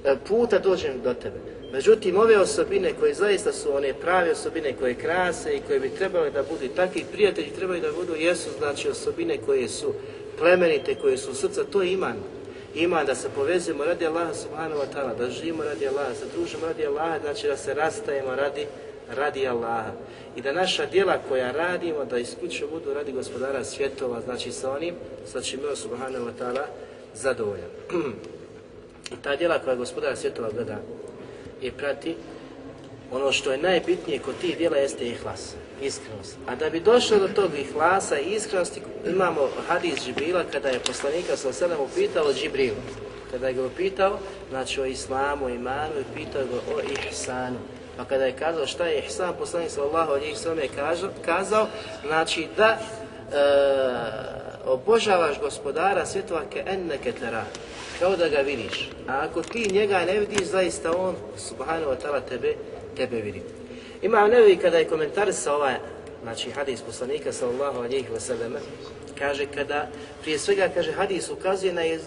e, puta dođem do tebe. Međutim, ove osobine koje zaista su one prave osobine koje krase i koje bi trebale da budu takvi prijatelji trebaju da budu, jesu znači osobine koje su plemenite, koje su srca, to je iman. Iman da se povezujemo radi Allaha subhanahu wa ta'ala, da živimo radi Allaha, da se družimo radi Allaha, znači da se rastajemo radi, radi Allaha. I da naša djela koja radimo, da isključivo budu radi gospodara svjetova, znači sa onim, sa čim je subhanahu wa ta'ala zadovoljan. Ta djela koja gospodar svjetova gleda i prati, ono što je najbitnije kod tih djela jeste ihlas, iskrenost. A da bi došlo do tog ihlasa i iskrenosti, imamo hadis Džibrila kada je poslanika sa selem upitao Džibrilu. Kada je ga upitao, znači o islamu, imanu i pitao ga o ihsanu. Pa kada je kazao šta je ihsan, poslanik sallallahu alejhi ve sellem je kazao, znači da e, obožavaš gospodara svjetova ke enneke tera, kao da ga vidiš. A ako ti njega ne vidiš, zaista on, subhanahu wa ta'ala, tebe, tebe vidi. Ima nevi kada je komentarisao ovaj, znači hadis poslanika sallallahu alejhi ve selleme, kaže kada, prije svega kaže hadis ukazuje na jez,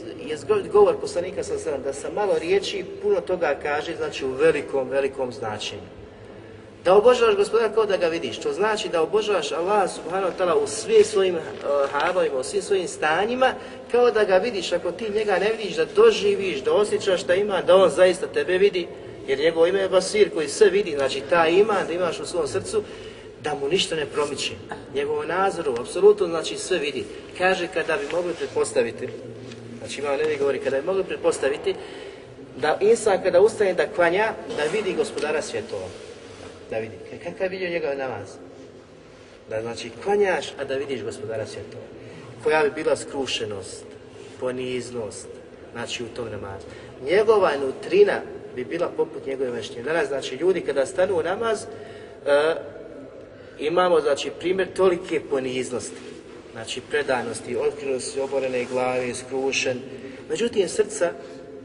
govor poslanika sallallahu alejhi da sa malo riječi puno toga kaže, znači u velikom, velikom značenju. Da obožavaš gospodara kao da ga vidiš. To znači da obožavaš Allah subhanahu wa ta'ala u svim svojim uh, halovima, u svim svojim stanjima, kao da ga vidiš. Ako ti njega ne vidiš, da doživiš, da osjećaš da ima, da on zaista tebe vidi, jer njegovo ime je Basir koji sve vidi, znači ta ima da imaš u svom srcu, da mu ništa ne promiče. Njegovo nazoru, apsolutno znači sve vidi. Kaže kada bi mogli pretpostaviti, znači ima nevi govori, kada bi mogli pretpostaviti, da insan kada ustane da klanja, da vidi gospodara svjetova da vidi. Kakav je vidio njegov namaz? Da znači klanjaš, a da vidiš gospodara svjetova. Koja bi bila skrušenost, poniznost, znači u tom namazu. Njegova nutrina bi bila poput njegove veštine. Danas, znači, ljudi kada stanu u namaz, e, imamo, znači, primjer tolike poniznosti. Znači, predanosti, otkrinuti oborene glave, skrušen. Međutim, srca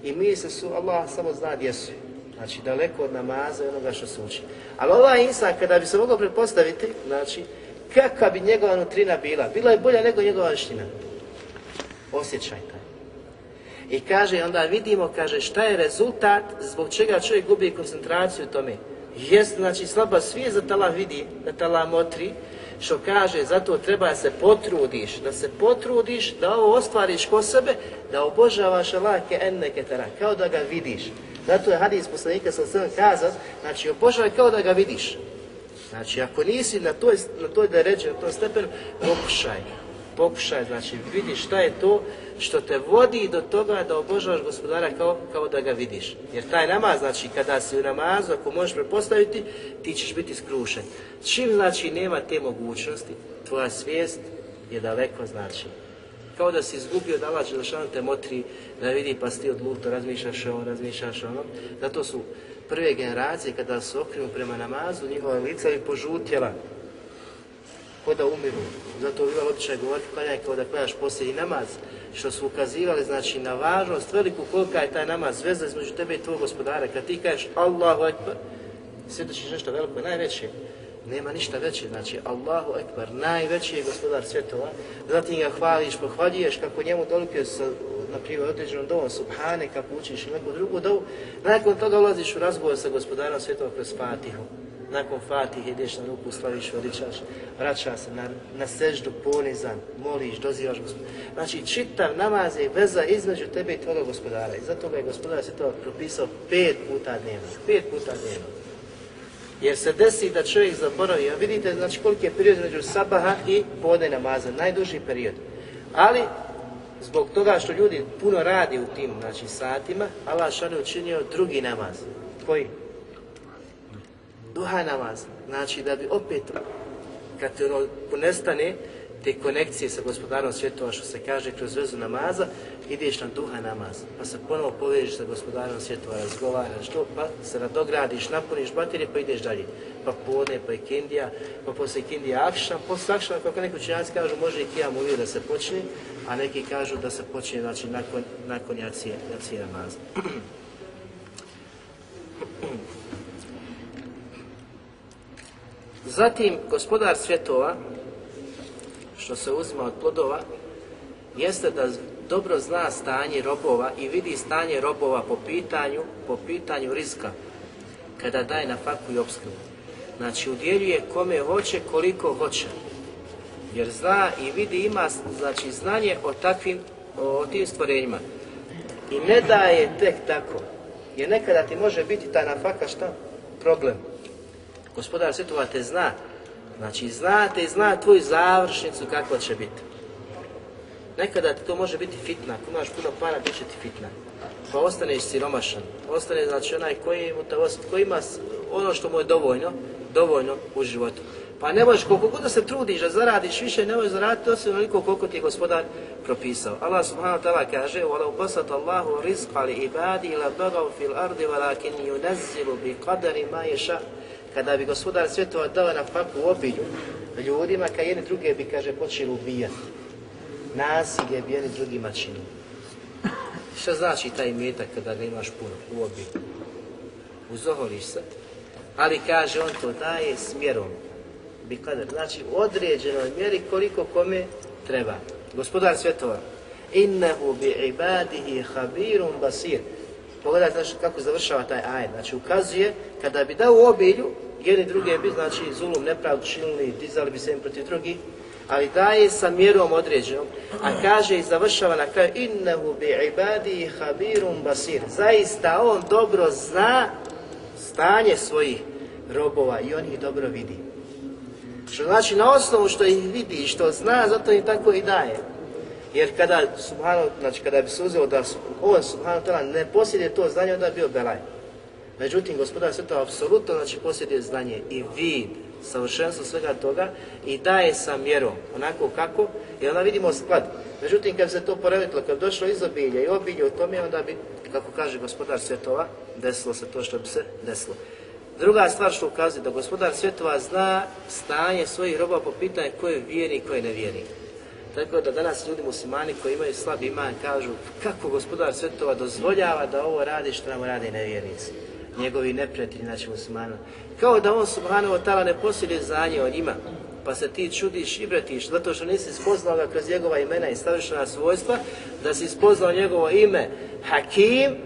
i misle su, Allah samo zna gdje su. Znači daleko od namaza i onoga što se uči. Ali ovaj insan, kada bi se mogao pretpostaviti, znači, kakva bi njegova nutrina bila? Bila je bolja nego njegova vanština. Osjećaj taj. I kaže, onda vidimo, kaže, šta je rezultat zbog čega čovjek gubi koncentraciju tome. Jest, znači, slaba svijest da tala vidi, da tala motri, što kaže, zato treba da se potrudiš, da se potrudiš, da ovo ostvariš ko sebe, da obožavaš Allah ke enne kao da ga vidiš. Zato je hadis poslanika sa sve kazao, znači obožavaj kao da ga vidiš. Znači ako nisi na toj, na toj da reći, na tom stepenu, pokušaj. Pokušaj, znači vidi šta je to što te vodi do toga da obožavaš gospodara kao, kao da ga vidiš. Jer taj namaz, znači kada si u namazu, ako možeš prepostaviti, ti ćeš biti skrušen. Čim znači nema te mogućnosti, tvoja svijest je daleko znači kao da si izgubio da Allah te motri da vidi pa si ti odluto, razmišljaš o razmišljaš o onom. Zato su prve generacije kada su okrenu prema namazu, njihova lica bi požutjela ko da umiru. Zato bilo običaj govoriti klanjaj kao da klanjaš posljednji namaz, što su ukazivali znači na važnost veliku kolika je taj namaz veza između tebe i tvojeg gospodara. Kad ti kažeš Allahu Ekber, svjedočiš nešto veliko, najveće, nema ništa veće, znači Allahu Ekber, najveći je gospodar svjetova, zatim ga hvališ, pohvaljuješ kako njemu dolike sa, na primjer, određenom dovom, subhane, kako učiš i neku drugu dovu, nakon toga ulaziš u razgovor sa gospodarom svjetova kroz Fatihu. Nakon Fatihe ideš na ruku, slaviš, veličaš, vraća se na, na seždu, ponizan, moliš, dozivaš gospodara. Znači, čitav namaz je veza između tebe i tvoga gospodara. I zato ga je gospodar svjetova propisao pet puta dnevno. Pet puta dnevno. Jer se desi da čovjek zaboravi, a vidite znači koliki je period među sabaha i podne namaza, najduži period. Ali, zbog toga što ljudi puno radi u tim znači, satima, Allah šalje učinio drugi namaz. Koji? Duha namaz. Znači da bi opet, kad ono nestane, te konekcije sa gospodarom svjetova, što se kaže kroz vezu namaza, ideš na duha namaz, pa se ponovo povežeš sa gospodarom svjetova, razgovaraš, to, pa se nadogradiš, napuniš baterije, pa ideš dalje. Pa podne, pa ikindija, pa poslije ikindija akšam, poslije akšam, kako neki učenjaci kažu, može i kijam uvijek da se počne, a neki kažu da se počne, znači, nakon, nakon jacije, jacije namaza. Zatim, gospodar svjetova, što se uzima od plodova, jeste da dobro zna stanje robova i vidi stanje robova po pitanju, po pitanju rizka, kada daje na faku i opskrbu. Znači, udjeljuje kome hoće, koliko hoće. Jer zna i vidi, ima znači, znanje o takvim, o tim stvorenjima. I ne daje tek tako. Jer nekada ti može biti ta nafaka šta? Problem. Gospodar svjetova te zna. Znači, zna te i zna tvoju završnicu kako će biti. Nekada ti to može biti fitna, ako imaš puno para, bit će ti fitna. Pa ostaneš siromašan, ostane znači onaj koji, koji ima ono što mu je dovoljno, dovoljno u životu. Pa ne možeš, koliko god da se trudiš da zaradiš više, ne možeš zaraditi osim onoliko koliko ti je gospodar propisao. Allah subhanahu wa ta'ala kaže وَلَوْ بَسَطَ اللَّهُ رِزْقَ لِعِبَادِ لَبَغَوْ فِي الْأَرْضِ وَلَكِنْ يُنَزِّلُ بِقَدَرِ مَا يَشَاءُ kada bi gospodar svjetova dao na faku obilju ljudima, kad jedni druge bi, kaže, počeli ubijati. Nasilje bi jedni drugima činili. Šta znači taj metak kada ga imaš puno u obilju? Uzoholiš se, ali kaže on to daje smjerom. Znači u određenoj mjeri koliko kome treba. Gospodar svjetova, innehu bi ibadihi habirun basir. Pogledajte znači, kako završava taj ajet. Znači ukazuje kada bi dao obilju, jedni druge bi, znači zulum nepravdu činili, dizali bi se im protiv drugih, ali daje sa mjerom određenom, a kaže i završava na kraju innehu bi ibadihi habirun basir. Zaista on dobro zna stanje svojih robova i on ih dobro vidi. Što znači na osnovu što ih vidi i što zna, zato im tako i daje. Jer kada, subhano, znači kada bi se uzeo da on, ne posjeduje to znanje, onda bi bio belaj. Međutim, gospodar sveta apsolutno znači posjeduje znanje i vid, savršenstvo svega toga i daje sa mjerom, onako kako, i onda vidimo sklad. Međutim, kad se to poremetilo, kad došlo izobilje i obilje u tome, onda bi, kako kaže gospodar svjetova, desilo se to što bi se desilo. Druga stvar što ukazuje da gospodar svjetova zna stanje svojih roba po pitanju ko je vjernik, ko je nevjernik. Tako da danas ljudi muslimani koji imaju slab iman kažu kako gospodar svjetova dozvoljava da ovo radi što nam rade nevjernici. Njegovi neprijatelji, znači muslimana. Kao da on subhanahu wa ne posjeduje znanje o njima, pa se ti čudiš i bretiš, zato što nisi spoznao ga kroz njegova imena i savršena svojstva, da si spoznao njegovo ime Hakim,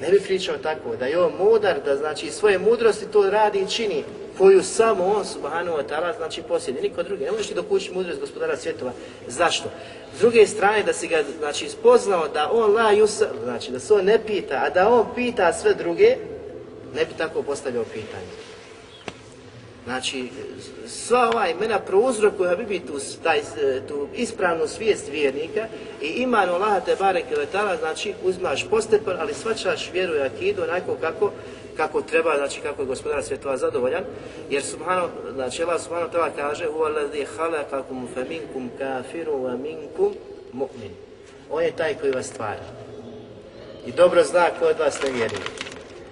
ne bi pričao tako, da je on mudar, da znači svoje mudrosti to radi i čini, koju samo on, subhanahu wa ta'ala, znači posjedi, niko drugi. Ne možeš ti dokući mudrost gospodara svjetova. Zašto? S druge strane, da si ga, znači, spoznao da on la yusa, znači da se on ne pita, a da on pita sve druge, ne bi tako postavljao pitanje. Znači, sva ova imena prouzrokuju Habibi tu, taj, tu ispravnu svijest vjernika i iman Allaha te bareke znači uzmaš postepan, ali svačaš vjeru i akidu onako kako, kako treba, znači kako je gospodar svjetova zadovoljan, jer subhano, znači Allah subhanahu ta'ala kaže وَالَّذِي خَلَقَكُمْ فَمِنْكُمْ كَافِرُ وَمِنْكُمْ مُؤْمِنُ On je taj koji vas stvara. I dobro zna ko od vas ne vjeruje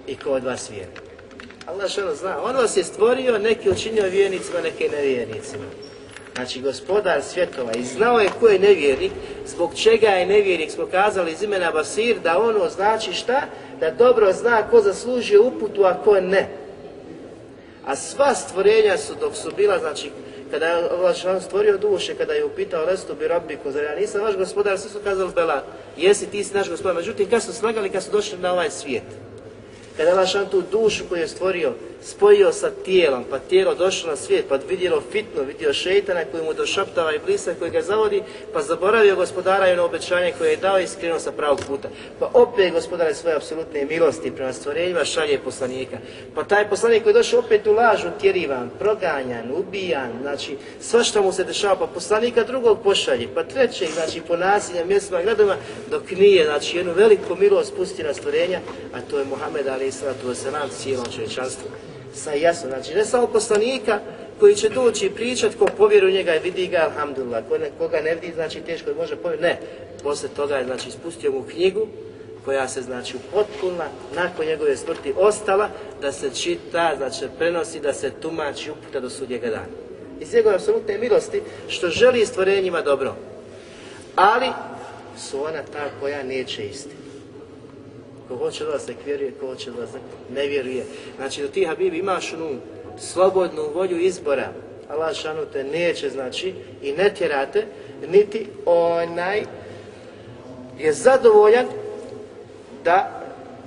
i ko od vas vjeruje. Allah što ono zna, on vas je stvorio, neki učinio vjernicima, neke nevjernicima. Znači, gospodar svjetova i znao je ko je nevjernik, zbog čega je nevjernik, smo kazali iz imena Basir, da ono znači šta? Da dobro zna ko zaslužuje uputu, a ko ne. A sva stvorenja su, dok su bila, znači, kada je Allah stvorio duše, kada je upitao restu bi rabbiku, zar ja nisam vaš gospodar, svi su kazali, Bela, jesi ti si naš gospodar. Međutim, kad su slagali, kad su došli na ovaj svijet, kada je Allah tu dušu koju je stvorio, spojio sa tijelom, pa tijelo došlo na svijet, pa vidjelo fitno, vidio šeitana koji mu došaptava i blisa koji ga zavodi, pa zaboravio gospodara i ono obećanje koje je dao i skrenuo sa pravog puta. Pa opet gospodara svoje apsolutne milosti prema stvorenjima šalje poslanika. Pa taj poslanik koji je došao opet u lažu, tjerivan, proganjan, ubijan, znači svašta mu se dešava, pa poslanika drugog pošalje, pa trećeg, znači po nasiljem, mjestima, gradovima, dok nije, znači jednu veliku milost pusti na stvorenja, a to je Muhammed ali i sallatu wasalam cijelom čovječanstvu sa jasno, znači ne samo poslanika, koji će doći i pričat ko povjeru njega i vidi ga, alhamdulillah, ko ne, koga ne vidi, znači teško je može povjeriti, ne. Poslije toga je, znači, spustio mu knjigu koja se, znači, upotpunila nakon njegove smrti ostala da se čita, znači, prenosi, da se tumači uputa do sudnjega dana. Iz njegove apsolutne milosti, što želi stvorenjima dobro. Ali su ona ta koja neće istinu. Ko hoće da se vjeruje, ko hoće da ne vjeruje. Znači, do ti Habibi imaš onu slobodnu volju izbora. Allah šanu te neće, znači, i ne tjerate, niti onaj je zadovoljan da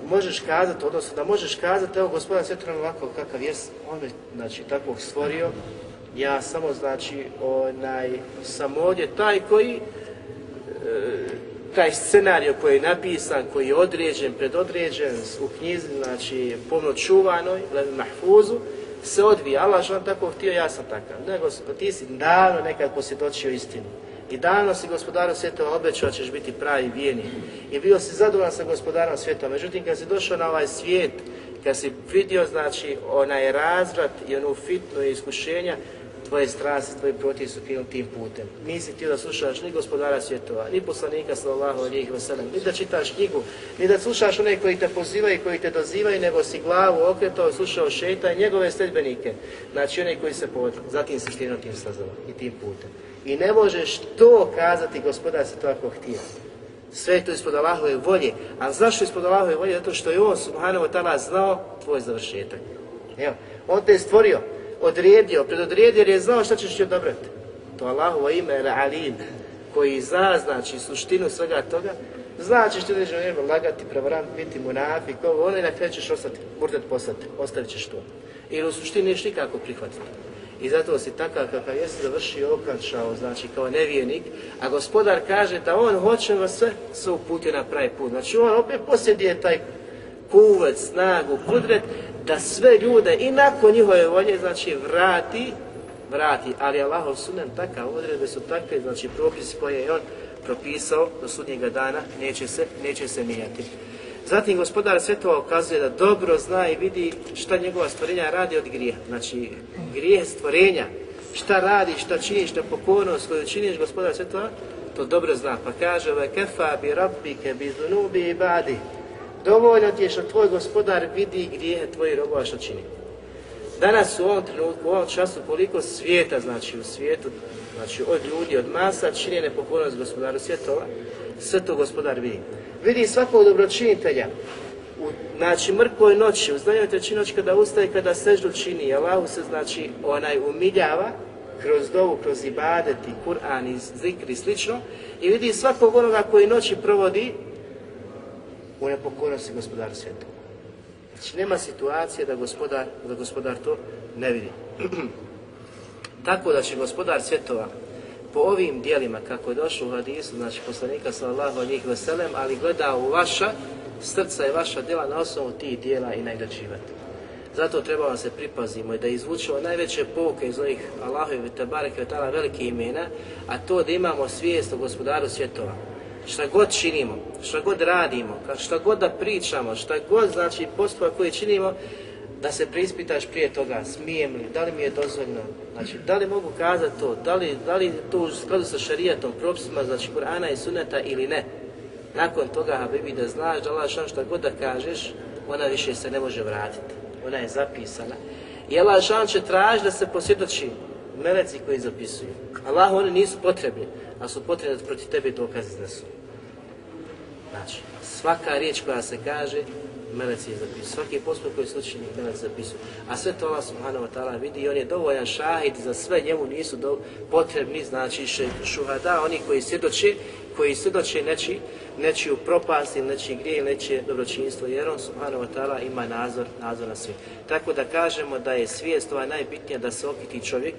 možeš kazati, odnosno da možeš kazati, evo gospodin Svetoran ovako kakav jest, on me, znači, takvog stvorio, ja samo, znači, onaj, sam ovdje taj koji e, taj scenario koji je napisan, koji je određen, predodređen u knjizi, znači pomno čuvanoj, mahfuzu, se odvija. Allah što tako htio, ja sam takav. Nego ti si davno nekad posvjedočio istinu. I davno si gospodaru svjetova obećao ćeš biti pravi vijenik. I bio si zadovoljan sa gospodarom svjetova. Međutim, kad si došao na ovaj svijet, kad si vidio, znači, onaj razvrat i onu fitnu iskušenja, tvoje strasti, tvoji protiv su krenuli tim putem. Nisi htio da slušaš ni gospodara svjetova, ni poslanika sallallahu alihi wasallam, ni da čitaš knjigu, ni da slušaš one koji te pozivaju koji te dozivaju, nego si glavu okretao, slušao šeta i njegove sledbenike. Znači one koji se povodi. Zatim si krenuo tim stazama i tim putem. I ne možeš to kazati gospodar se to ako htio. Sve je to ispod Allahove volje. A zašto ispod Allahove volje? Zato što je on, subhanahu wa ta'ala, znao tvoj završetak. Evo, on te je stvorio, odredio, predodredio jer je znao šta ćeš ti odobrati. To Allahovo ime je Alim, koji zna, znači, suštinu svega toga, znači što ćeš vrijeme lagati, prevarant, biti munafik, ovo, ono i na kraju ćeš ostati, murdat postati, ostavit ćeš to. Ili u suštini neš nikako prihvatiti. I zato si takav kakav jesi završio okrančao, znači kao nevijenik, a gospodar kaže da on hoće vas sve, sve uputio na pravi put. Znači on opet posjeduje taj kuvac, snagu, kudret, da sve ljude i nakon njihove volje, znači vrati, vrati, ali Allahov sunan takav, odredbe su takve, znači propisi koje je on propisao do sudnjega dana, neće se, neće se mijenjati. Zatim gospodar svetova ukazuje da dobro zna i vidi šta njegova stvorenja radi od grija. Znači, grijeh stvorenja, šta radi, šta činiš, šta pokornost koju činiš gospodar svetova, to dobro zna. Pa kaže, kefa bi rabbike bi zunubi i badi. Dovoljno ti je što tvoj gospodar vidi grijehe tvojih robova što čini. Danas u ovom trenutku, u ovom času, koliko svijeta, znači u svijetu, znači od ljudi, od masa, čini nepokornost gospodaru svjetova, sve to gospodar vidi. Vidi svakog dobročinitelja, u znači, mrkoj noći, u znanju treći noć kada ustaje, kada seždu čini, Allahu se znači onaj umiljava, kroz dovu, kroz ibadet i Kur'an i zikri i slično, i vidi svakog onoga koji noći provodi u nepokornosti gospodaru svjetova. Znači nema situacije da gospodar, da gospodar to ne vidi. Tako da će gospodar svjetova po ovim dijelima, kako je došlo u hadisu, znači poslanika sallallahu njih veselem, ali gleda u vaša srca i vaša djela na osnovu tih dijela i najdačivati. Zato treba se pripazimo i da izvučemo najveće pouke iz ovih Allahovi tabareke ta'ala velike imena, a to da imamo svijest o gospodaru svjetova šta god činimo, šta god radimo, šta god da pričamo, šta god znači postupak koji činimo, da se preispitaš prije toga, smijem li, da li mi je dozvoljno, znači da li mogu kazati to, da li, da li to u skladu sa šarijatom, propisima, znači Kur'ana i Sunneta ili ne. Nakon toga, Habibi, da znaš da Allah šta god da kažeš, ona više se ne može vratiti. Ona je zapisana. I Allah će tražiti da se posvjedoči meleci koji zapisuju. Allah oni nisu potrebni, a su potrebni da protiv tebe dokaz iznesu. Znači, svaka riječ koja se kaže, meleci je zapisuju. Svaki postupak koji se učini, meleci zapisuju. A sve to Allah subhanahu wa ta'ala vidi i on je dovoljan šahid za sve, njemu nisu do, potrebni, znači šuhada, oni koji svjedoče, koji svjedoče neči, nečiju propast ili nečiji grije ili nečije dobročinstvo, jer on subhanahu wa ta'ala ima nadzor, nadzor na sve. Tako da kažemo da je svijest ova najbitnija da se okiti čovjek,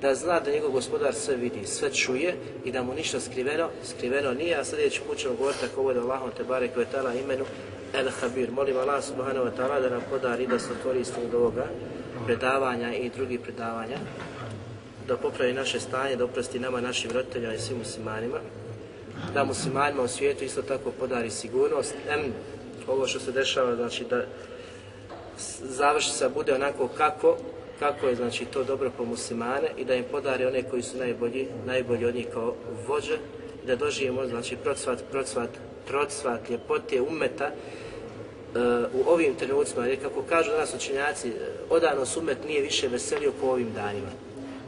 da zna da njegov gospodar sve vidi, sve čuje i da mu ništa skriveno, skriveno nije, a sljedeći put ćemo govoriti tako ovo da Allahom te barek ta'ala imenu El Habir. Molim Allah subhanahu wa ta'ala da nam podari da se koristimo od ovoga predavanja i drugih predavanja, da popravi naše stanje, da oprosti nama, našim roditeljima i svim muslimanima, da muslimanima u svijetu isto tako podari sigurnost, em ovo što se dešava, znači da završnica bude onako kako kako je znači to dobro po muslimane i da im podari one koji su najbolji, najbolji od njih kao vođe i da doživimo znači procvat, procvat, procvat ljepote umeta u ovim trenucima, jer kako kažu danas učenjaci, odano umet nije više veselio po ovim danima.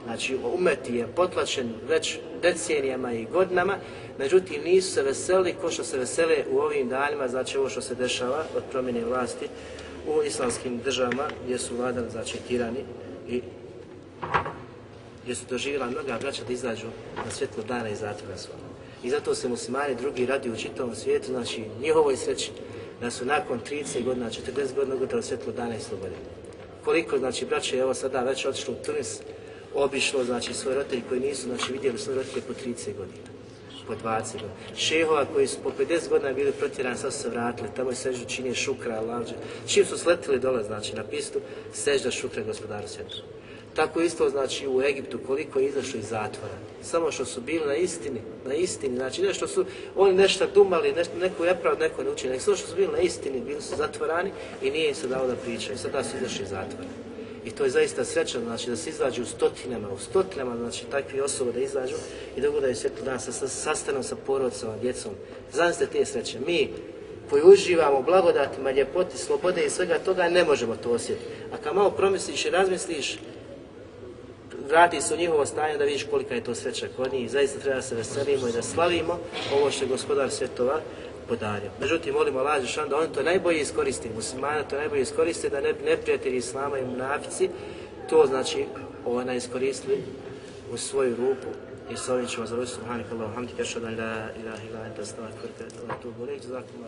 Znači, umet je potlačen već decenijama i godinama, međutim nisu se veseli ko što se vesele u ovim danima, znači ovo što se dešava od promjene vlasti u islamskim državama gdje su vladali, znači, tirani i gdje su doživjela mnoga braća da izađu na svjetlo dana i zatvora svoga. I zato se muslimani drugi radi u čitavom svijetu, znači njihovoj sreći, da su nakon 30 godina, 40 godina gotovo svjetlo dana i slobode. Koliko, znači, braće, evo sada već otišlo u Tunis, obišlo, znači, svoje roditelji koji nisu, znači, vidjeli svoje roditelje po 30 godina, po 20 godina. Šehova koji su po 50 godina bili protjerani, sad su se vratili, tamo je seždu činje šukra, lađe. Čim su sletili dole, znači, na pistu, sežda šukra gospodaru svijetu. Tako isto znači u Egiptu koliko je izašlo iz zatvora. Samo što su bili na istini, na istini, znači ne što su oni nešto dumali, nešto, neko je prav, neko ne učili, nego što su bili na istini, bili su zatvorani i nije im se dalo da pričaju. Sada su izašli iz zatvora. I to je zaista sreća, znači da se izađu u stotinama, u stotinama, znači takvi osobe da izađu i da gledaju svjetlo dan sa sastanom sa porodcama, djecom. Zamislite te sreće. Mi koji uživamo blagodatima, ljepoti, slobode i svega toga ne možemo to osjetiti. A kad malo promisliš i razmisliš, vrati se u njihovo stanje da vidiš kolika je to sreća kod njih zaista treba da se veselimo i da slavimo ovo što je gospodar svjetova podario. Međutim, molimo Allah da on to najbolje iskoristi, muslimana to najbolje iskoristi, da ne neprijatelji Islama i munafici to znači ona iskoristili u svoju ruku. I s ovim ćemo završiti. Subhanak Allahum hamdika, šadan la ilaha ila enta stavak vrka, tu boleć, zakum